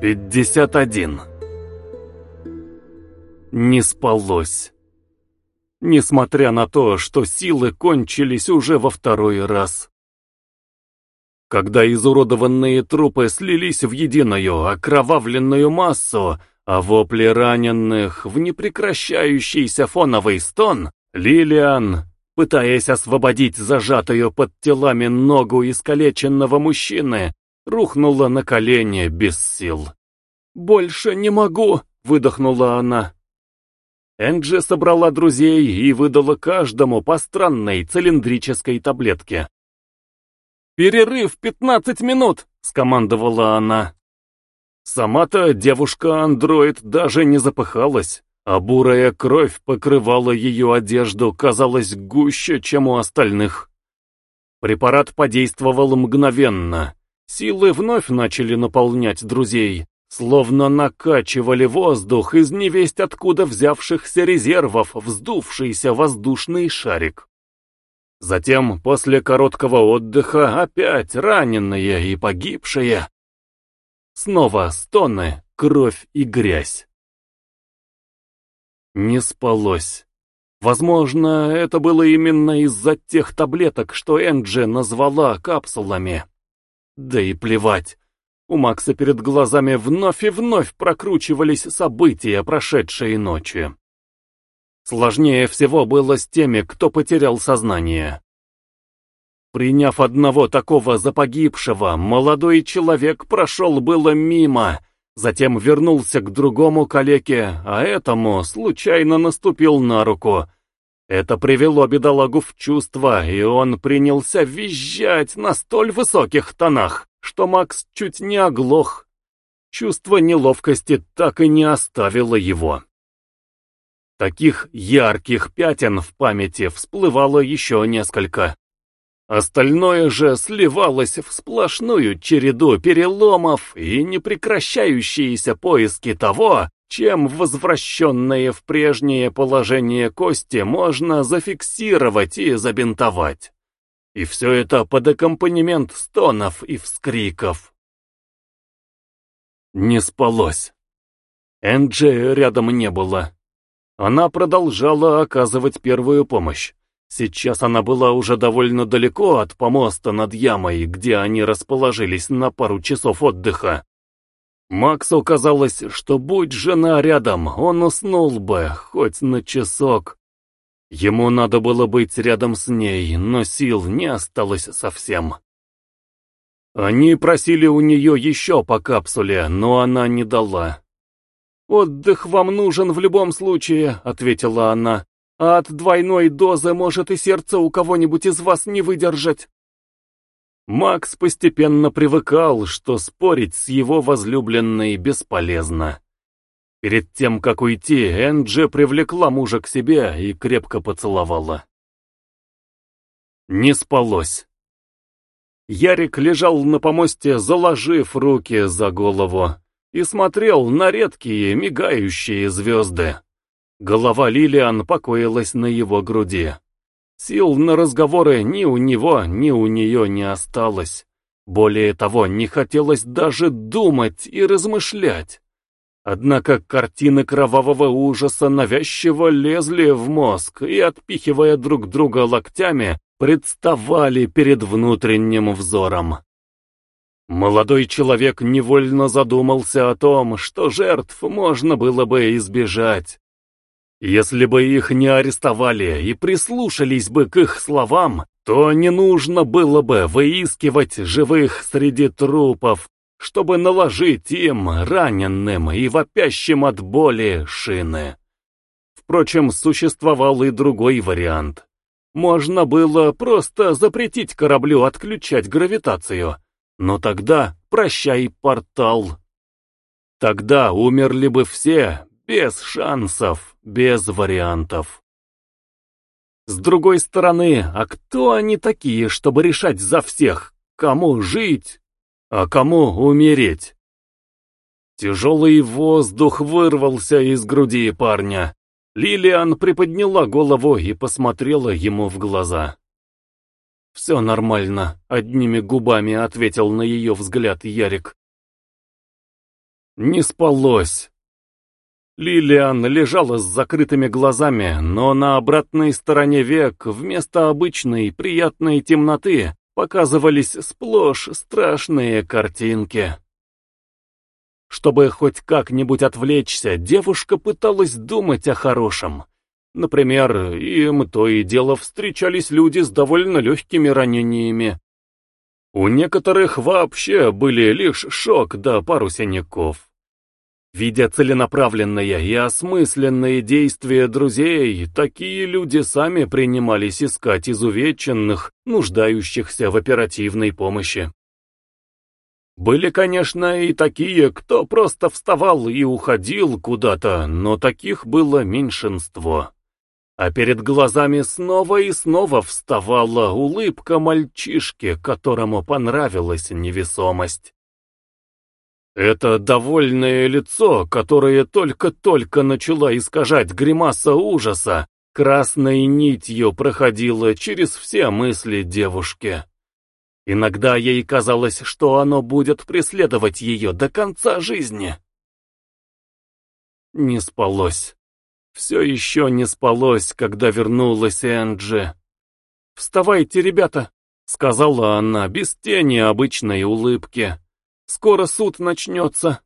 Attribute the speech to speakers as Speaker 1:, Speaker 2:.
Speaker 1: 51. Не спалось. Несмотря на то, что силы кончились уже во второй раз. Когда изуродованные трупы слились в единую окровавленную массу, а вопли раненых в непрекращающийся фоновый стон, Лилиан, пытаясь освободить зажатую под телами ногу искалеченного мужчины, рухнула на колени без сил. «Больше не могу!» — выдохнула она. Энджи собрала друзей и выдала каждому по странной цилиндрической таблетке. «Перерыв пятнадцать минут!» — скомандовала она. Сама-то девушка-андроид даже не запыхалась, а бурая кровь покрывала ее одежду, казалось, гуще, чем у остальных. Препарат подействовал мгновенно. Силы вновь начали наполнять друзей, словно накачивали воздух из невесть откуда взявшихся резервов вздувшийся воздушный шарик. Затем, после короткого отдыха, опять раненые и погибшие. Снова стоны, кровь и грязь. Не спалось. Возможно, это было именно из-за тех таблеток, что Энджи назвала капсулами. Да и плевать. У Макса перед глазами вновь и вновь прокручивались события прошедшей ночи. Сложнее всего было с теми, кто потерял сознание. Приняв одного такого за погибшего, молодой человек прошел было мимо, затем вернулся к другому калеке, а этому случайно наступил на руку. Это привело бедолагу в чувство, и он принялся визжать на столь высоких тонах, что Макс чуть не оглох. Чувство неловкости так и не оставило его. Таких ярких пятен в памяти всплывало еще несколько. Остальное же сливалось в сплошную череду переломов и непрекращающиеся поиски того, чем возвращенные в прежнее положение кости можно зафиксировать и забинтовать. И все это под аккомпанемент стонов и вскриков. Не спалось. Энджи рядом не было. Она продолжала оказывать первую помощь. Сейчас она была уже довольно далеко от помоста над ямой, где они расположились на пару часов отдыха. Максу казалось, что будь жена рядом, он уснул бы, хоть на часок. Ему надо было быть рядом с ней, но сил не осталось совсем. Они просили у нее еще по капсуле, но она не дала. «Отдых вам нужен в любом случае», — ответила она, «а от двойной дозы может и сердце у кого-нибудь из вас не выдержать». Макс постепенно привыкал, что спорить с его возлюбленной бесполезно. Перед тем, как уйти, Энджи привлекла мужа к себе и крепко поцеловала. Не спалось. Ярик лежал на помосте, заложив руки за голову, и смотрел на редкие мигающие звезды. Голова Лилиан покоилась на его груди. Сил на разговоры ни у него, ни у нее не осталось. Более того, не хотелось даже думать и размышлять. Однако картины кровавого ужаса навязчиво лезли в мозг и, отпихивая друг друга локтями, представали перед внутренним взором. Молодой человек невольно задумался о том, что жертв можно было бы избежать. Если бы их не арестовали и прислушались бы к их словам, то не нужно было бы выискивать живых среди трупов, чтобы наложить им, раненым и вопящим от боли, шины. Впрочем, существовал и другой вариант. Можно было просто запретить кораблю отключать гравитацию, но тогда прощай портал. Тогда умерли бы все, без шансов, без вариантов. С другой стороны, а кто они такие, чтобы решать за всех, кому жить, а кому умереть? Тяжелый воздух вырвался из груди парня. Лилиан приподняла голову и посмотрела ему в глаза. «Все нормально», — одними губами ответил на ее взгляд Ярик. Не спалось. Лилиан лежала с закрытыми глазами, но на обратной стороне век вместо обычной приятной темноты показывались сплошь страшные картинки. Чтобы хоть как-нибудь отвлечься, девушка пыталась думать о хорошем. Например, им то и дело встречались люди с довольно легкими ранениями. У некоторых вообще были лишь шок да пару синяков. Видя целенаправленные и осмысленные действия друзей, такие люди сами принимались искать изувеченных, нуждающихся в оперативной помощи. Были, конечно, и такие, кто просто вставал и уходил куда-то, но таких было меньшинство. А перед глазами снова и снова вставала улыбка мальчишки, которому понравилась невесомость. Это довольное лицо, которое только-только начала искажать гримаса ужаса, красной нитью проходило через все мысли девушки. Иногда ей казалось, что оно будет преследовать ее до конца жизни. Не спалось. Все еще не спалось, когда вернулась Энджи. «Вставайте, ребята!» — сказала она без тени обычной улыбки. Скоро суд начнется.